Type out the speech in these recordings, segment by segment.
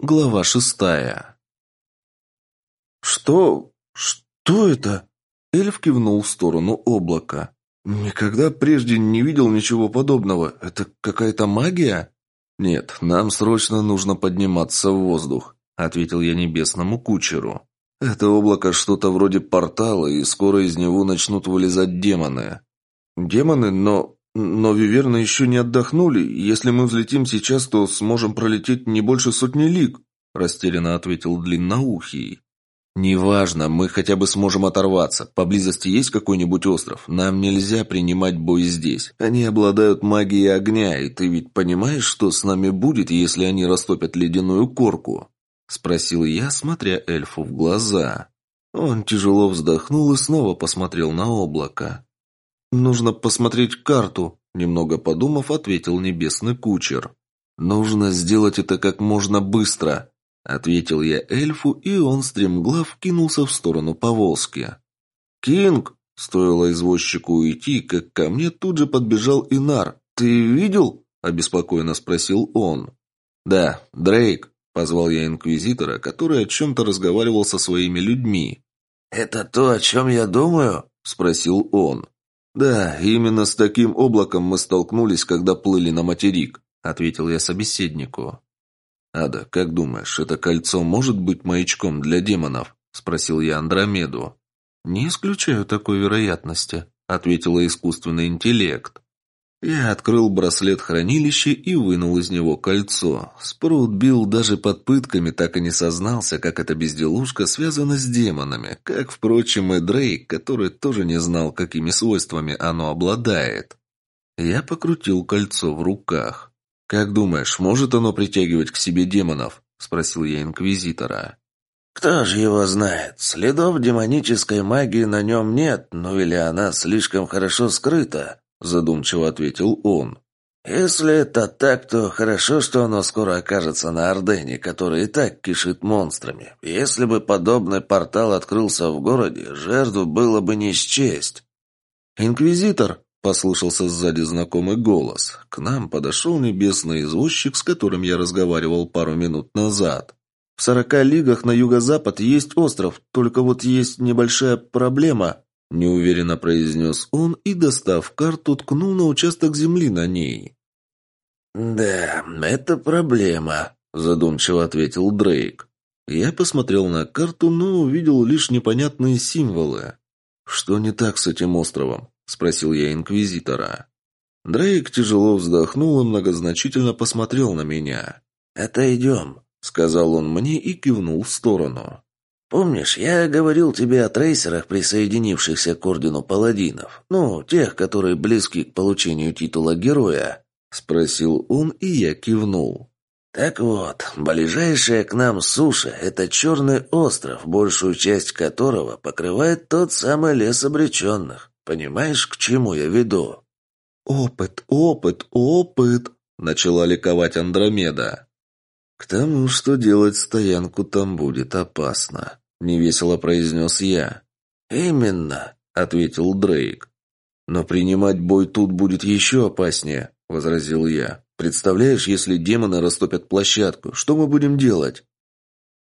Глава шестая. «Что? Что это?» Эльф кивнул в сторону облака. «Никогда прежде не видел ничего подобного. Это какая-то магия?» «Нет, нам срочно нужно подниматься в воздух», — ответил я небесному кучеру. «Это облако что-то вроде портала, и скоро из него начнут вылезать демоны». «Демоны? Но... но Виверны еще не отдохнули. Если мы взлетим сейчас, то сможем пролететь не больше сотни лиг», — растерянно ответил Длинноухий. «Неважно, мы хотя бы сможем оторваться. Поблизости есть какой-нибудь остров? Нам нельзя принимать бой здесь. Они обладают магией огня, и ты ведь понимаешь, что с нами будет, если они растопят ледяную корку?» Спросил я, смотря эльфу в глаза. Он тяжело вздохнул и снова посмотрел на облако. «Нужно посмотреть карту», — немного подумав, ответил небесный кучер. «Нужно сделать это как можно быстро», Ответил я эльфу, и он стремглав кинулся в сторону повозки. «Кинг!» Стоило извозчику уйти, как ко мне тут же подбежал Инар. «Ты видел?» – обеспокоенно спросил он. «Да, Дрейк», – позвал я инквизитора, который о чем-то разговаривал со своими людьми. «Это то, о чем я думаю?» – спросил он. «Да, именно с таким облаком мы столкнулись, когда плыли на материк», – ответил я собеседнику. «Ада, как думаешь, это кольцо может быть маячком для демонов?» – спросил я Андромеду. «Не исключаю такой вероятности», – ответила искусственный интеллект. Я открыл браслет хранилища и вынул из него кольцо. Спрут бил даже под пытками, так и не сознался, как эта безделушка связана с демонами, как, впрочем, и Дрейк, который тоже не знал, какими свойствами оно обладает. Я покрутил кольцо в руках. «Как думаешь, может оно притягивать к себе демонов?» – спросил я инквизитора. «Кто же его знает? Следов демонической магии на нем нет, ну или она слишком хорошо скрыта», – задумчиво ответил он. «Если это так, то хорошо, что оно скоро окажется на Ордене, который и так кишит монстрами. Если бы подобный портал открылся в городе, жертву было бы не счесть». «Инквизитор!» Послышался сзади знакомый голос. К нам подошел небесный извозчик, с которым я разговаривал пару минут назад. «В сорока лигах на юго-запад есть остров, только вот есть небольшая проблема», неуверенно произнес он и, достав карту, ткнул на участок земли на ней. «Да, это проблема», – задумчиво ответил Дрейк. Я посмотрел на карту, но увидел лишь непонятные символы. Что не так с этим островом? – спросил я инквизитора. Дрейк тяжело вздохнул и многозначительно посмотрел на меня. «Отойдем», – сказал он мне и кивнул в сторону. «Помнишь, я говорил тебе о трейсерах, присоединившихся к Ордену Паладинов? Ну, тех, которые близки к получению титула Героя?» – спросил он, и я кивнул. «Так вот, ближайшая к нам суша – это Черный остров, большую часть которого покрывает тот самый лес обреченных. Понимаешь, к чему я веду?» «Опыт, опыт, опыт!» — начала ликовать Андромеда. «К тому, что делать стоянку там будет опасно», — невесело произнес я. «Именно», — ответил Дрейк. «Но принимать бой тут будет еще опаснее», — возразил я. «Представляешь, если демоны растопят площадку, что мы будем делать?»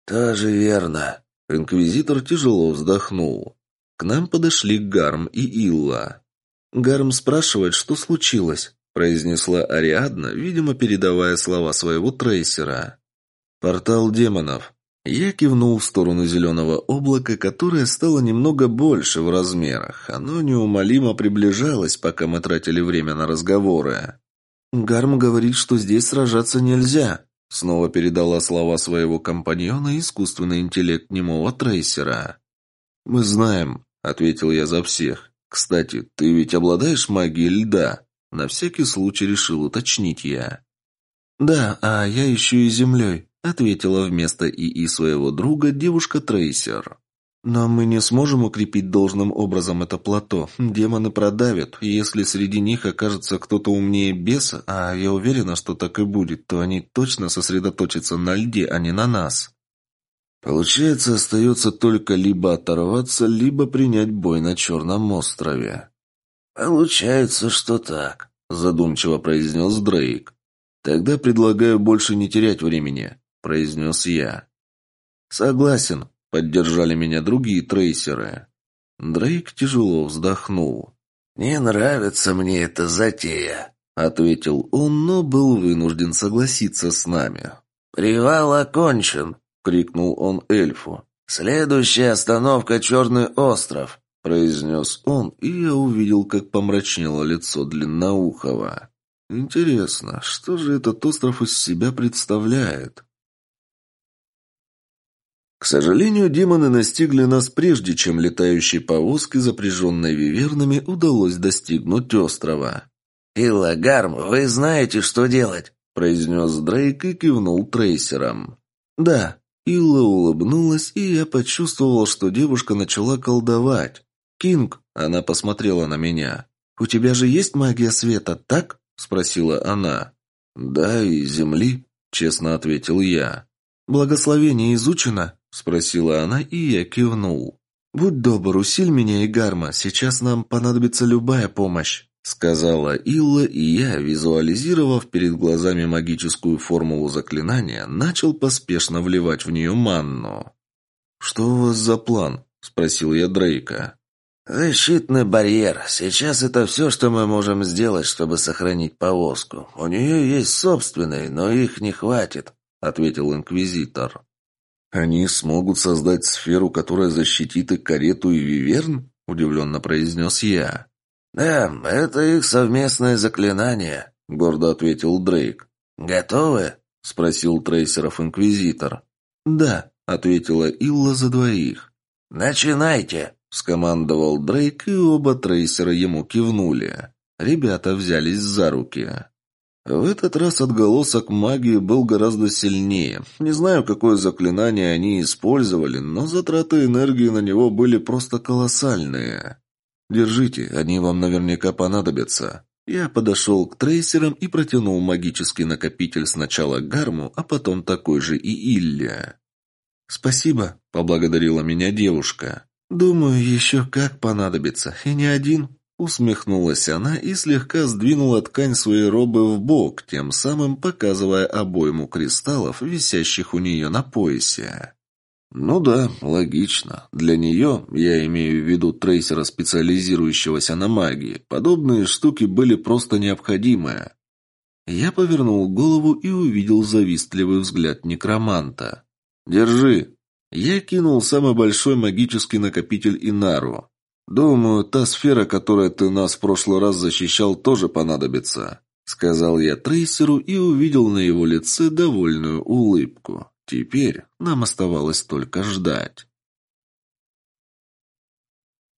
«Тоже верно». Инквизитор тяжело вздохнул. К нам подошли Гарм и Илла. «Гарм спрашивает, что случилось», – произнесла Ариадна, видимо, передавая слова своего трейсера. «Портал демонов». Я кивнул в сторону зеленого облака, которое стало немного больше в размерах. Оно неумолимо приближалось, пока мы тратили время на разговоры. «Гарм говорит, что здесь сражаться нельзя», — снова передала слова своего компаньона искусственный интеллект немого трейсера. «Мы знаем», — ответил я за всех. «Кстати, ты ведь обладаешь магией льда?» На всякий случай решил уточнить я. «Да, а я еще и землей», — ответила вместо ИИ своего друга девушка-трейсер. «Но мы не сможем укрепить должным образом это плато. Демоны продавят. Если среди них окажется кто-то умнее беса, а я уверена, что так и будет, то они точно сосредоточатся на льде, а не на нас». Получается, остается только либо оторваться, либо принять бой на Черном острове. «Получается, что так», — задумчиво произнес Дрейк. Тогда предлагаю больше не терять времени. Произнес я. «Согласен», — поддержали меня другие трейсеры. Дрейк тяжело вздохнул. «Не нравится мне эта затея», — ответил он, но был вынужден согласиться с нами. «Привал окончен», — крикнул он эльфу. «Следующая остановка — Черный остров», — произнес он, и я увидел, как помрачнело лицо Длинноухова. «Интересно, что же этот остров из себя представляет?» К сожалению, демоны настигли нас прежде, чем летающей повозке, запряженной вивернами, удалось достигнуть острова. «Илла, Гарм, вы знаете, что делать?» – произнес Дрейк и кивнул трейсером. «Да». Илла улыбнулась, и я почувствовал, что девушка начала колдовать. «Кинг», – она посмотрела на меня, – «у тебя же есть магия света, так?» – спросила она. «Да, и земли», – честно ответил я. «Благословение изучено?» Спросила она, и я кивнул. «Будь добр, усиль меня и Гарма, сейчас нам понадобится любая помощь», сказала Илла, и я, визуализировав перед глазами магическую формулу заклинания, начал поспешно вливать в нее манну. «Что у вас за план?» – спросил я Дрейка. «Защитный барьер. Сейчас это все, что мы можем сделать, чтобы сохранить повозку. У нее есть собственный, но их не хватит», — ответил Инквизитор. «Они смогут создать сферу, которая защитит и карету, и виверн?» – удивленно произнес я. «Да, это их совместное заклинание», – гордо ответил Дрейк. «Готовы?» – спросил трейсеров Инквизитор. «Да», – ответила Илла за двоих. «Начинайте!» – скомандовал Дрейк, и оба трейсера ему кивнули. Ребята взялись за руки. В этот раз отголосок магии был гораздо сильнее. Не знаю, какое заклинание они использовали, но затраты энергии на него были просто колоссальные. «Держите, они вам наверняка понадобятся». Я подошел к трейсерам и протянул магический накопитель сначала Гарму, а потом такой же и Илле. «Спасибо», — поблагодарила меня девушка. «Думаю, еще как понадобится, и не один». Усмехнулась она и слегка сдвинула ткань своей робы в бок, тем самым показывая обойму кристаллов, висящих у нее на поясе. «Ну да, логично. Для нее, я имею в виду трейсера, специализирующегося на магии, подобные штуки были просто необходимы». Я повернул голову и увидел завистливый взгляд некроманта. «Держи!» Я кинул самый большой магический накопитель Инару. «Думаю, та сфера, которой ты нас в прошлый раз защищал, тоже понадобится», — сказал я трейсеру и увидел на его лице довольную улыбку. Теперь нам оставалось только ждать.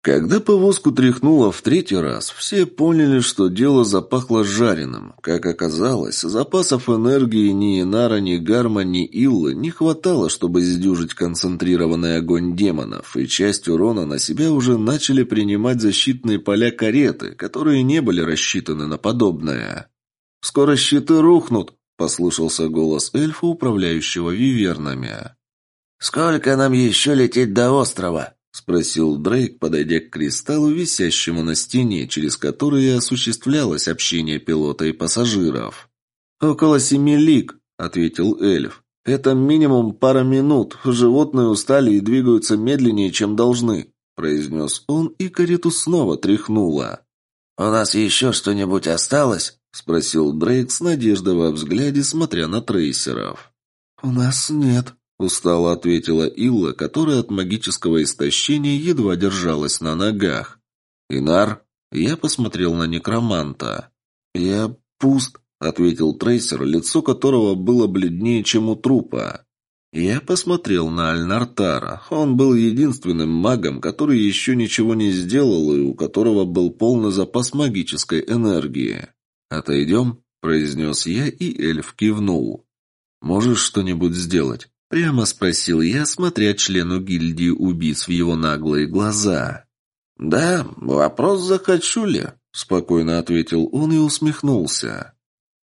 Когда повозку тряхнуло в третий раз, все поняли, что дело запахло жареным. Как оказалось, запасов энергии ни Инара, ни Гарма, ни Иллы не хватало, чтобы сдюжить концентрированный огонь демонов, и часть урона на себя уже начали принимать защитные поля кареты, которые не были рассчитаны на подобное. «Скоро щиты рухнут», — послышался голос эльфа, управляющего вивернами. «Сколько нам еще лететь до острова?» — спросил Дрейк, подойдя к кристаллу, висящему на стене, через который осуществлялось общение пилота и пассажиров. «Около семи лиг», — ответил эльф. «Это минимум пара минут. Животные устали и двигаются медленнее, чем должны», — произнес он, и карету снова тряхнуло. «У нас еще что-нибудь осталось?» — спросил Дрейк с надеждой во взгляде, смотря на трейсеров. «У нас нет», Устало ответила Илла, которая от магического истощения едва держалась на ногах. «Инар?» Я посмотрел на некроманта. «Я пуст», — ответил трейсер, лицо которого было бледнее, чем у трупа. Я посмотрел на Альнартара. Он был единственным магом, который еще ничего не сделал и у которого был полный запас магической энергии. «Отойдем?» – произнес я, и эльф кивнул. «Можешь что-нибудь сделать?» Прямо спросил я, смотря члену гильдии убийц в его наглые глаза. «Да, вопрос захочу ли?» – спокойно ответил он и усмехнулся.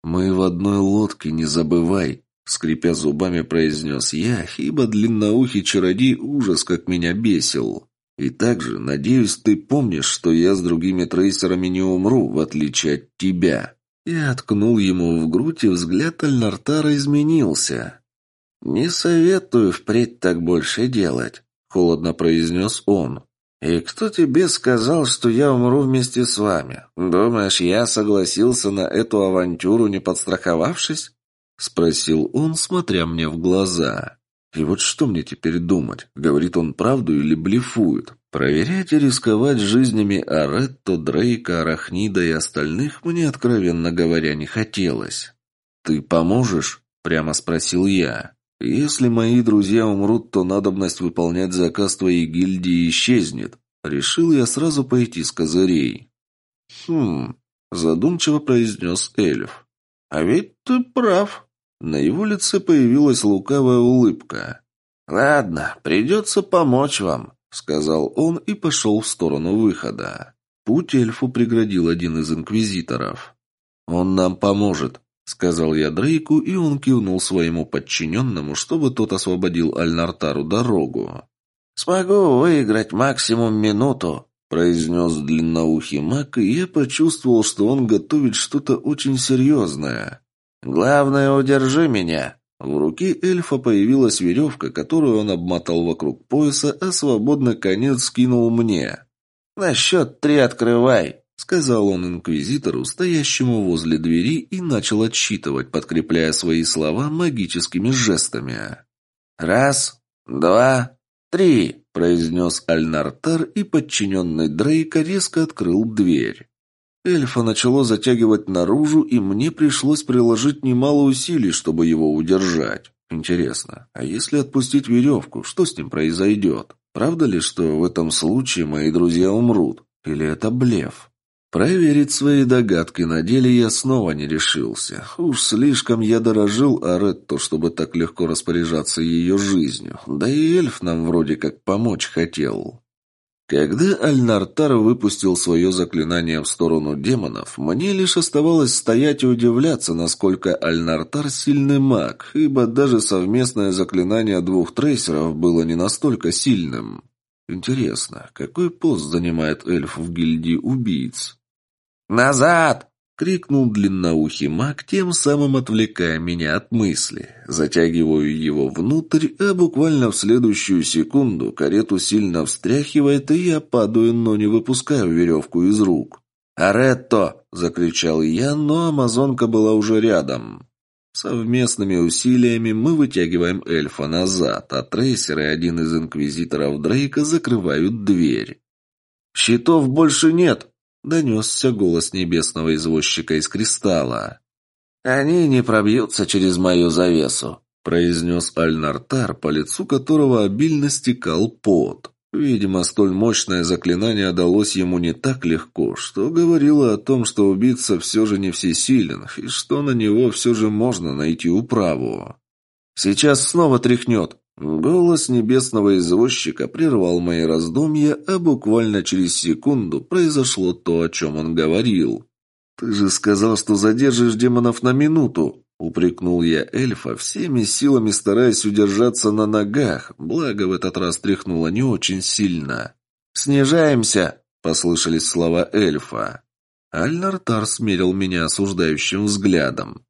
«Мы в одной лодке, не забывай», – скрипя зубами произнес я, ибо длинноухий чародей ужас как меня бесил. «И также, надеюсь, ты помнишь, что я с другими трейсерами не умру, в отличие от тебя». Я откнул ему в грудь, и взгляд Альнартара изменился. «Не советую впредь так больше делать», — холодно произнес он. «И кто тебе сказал, что я умру вместе с вами? Думаешь, я согласился на эту авантюру, не подстраховавшись?» — спросил он, смотря мне в глаза. «И вот что мне теперь думать? Говорит он правду или блефует? Проверять и рисковать жизнями Аретто, Дрейка, Арахнида и остальных мне, откровенно говоря, не хотелось. «Ты поможешь?» — прямо спросил я. «Если мои друзья умрут, то надобность выполнять заказ твоей гильдии исчезнет». Решил я сразу пойти с козырей. «Хм...» — задумчиво произнес эльф. «А ведь ты прав». На его лице появилась лукавая улыбка. «Ладно, придется помочь вам», — сказал он и пошел в сторону выхода. Путь эльфу преградил один из инквизиторов. «Он нам поможет», Сказал я Дрейку, и он кивнул своему подчиненному, чтобы тот освободил Альнартару дорогу. «Смогу выиграть максимум минуту», — произнес длинноухий маг, и я почувствовал, что он готовит что-то очень серьезное. «Главное, удержи меня». В руке эльфа появилась веревка, которую он обмотал вокруг пояса, а свободный конец скинул мне. «На счет три открывай», Сказал он инквизитору, стоящему возле двери, и начал отсчитывать, подкрепляя свои слова магическими жестами. «Раз, два, три!» – произнес Альнартар, и подчиненный Дрейка резко открыл дверь. Эльфа начало затягивать наружу, и мне пришлось приложить немало усилий, чтобы его удержать. Интересно, а если отпустить веревку, что с ним произойдет? Правда ли, что в этом случае мои друзья умрут? Или это блеф? Проверить свои догадки на деле я снова не решился. Уж слишком я дорожил Аретто, чтобы так легко распоряжаться ее жизнью. Да и эльф нам вроде как помочь хотел. Когда Альнартар выпустил свое заклинание в сторону демонов, мне лишь оставалось стоять и удивляться, насколько Альнартар сильный маг, ибо даже совместное заклинание двух трейсеров было не настолько сильным. Интересно, какой пост занимает эльф в гильдии убийц? «Назад!» — крикнул длинноухий маг, тем самым отвлекая меня от мысли. Затягиваю его внутрь, а буквально в следующую секунду карету сильно встряхивает, и я падаю, но не выпускаю веревку из рук. «Аретто!» — закричал я, но амазонка была уже рядом. Совместными усилиями мы вытягиваем эльфа назад, а трейсер и один из инквизиторов Дрейка закрывают дверь. «Щитов больше нет!» Донесся голос небесного извозчика из кристалла. «Они не пробьются через мою завесу», — произнес Альнартар, по лицу которого обильно стекал пот. Видимо, столь мощное заклинание далось ему не так легко, что говорило о том, что убийца все же не всесилен, и что на него все же можно найти управу. «Сейчас снова тряхнет», Голос небесного извозчика прервал мои раздумья, а буквально через секунду произошло то, о чем он говорил. «Ты же сказал, что задержишь демонов на минуту!» Упрекнул я эльфа, всеми силами стараясь удержаться на ногах, благо в этот раз тряхнуло не очень сильно. «Снижаемся!» — послышались слова эльфа. Альнартар смерил меня осуждающим взглядом.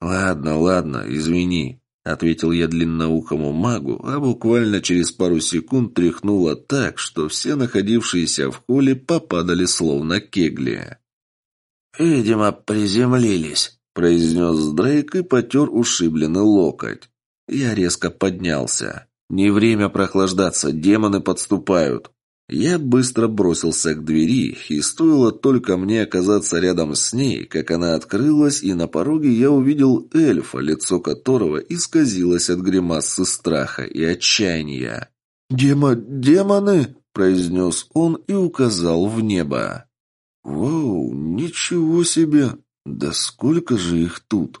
«Ладно, ладно, извини. — ответил я длинноухому магу, а буквально через пару секунд тряхнуло так, что все находившиеся в холле попадали словно кегли. «Видимо, приземлились», — произнес Дрейк и потер ушибленный локоть. Я резко поднялся. «Не время прохлаждаться, демоны подступают». Я быстро бросился к двери, и стоило только мне оказаться рядом с ней, как она открылась, и на пороге я увидел эльфа, лицо которого исказилось от гримасы страха и отчаяния. «Демо... демоны!» – произнес он и указал в небо. «Воу, ничего себе! Да сколько же их тут!»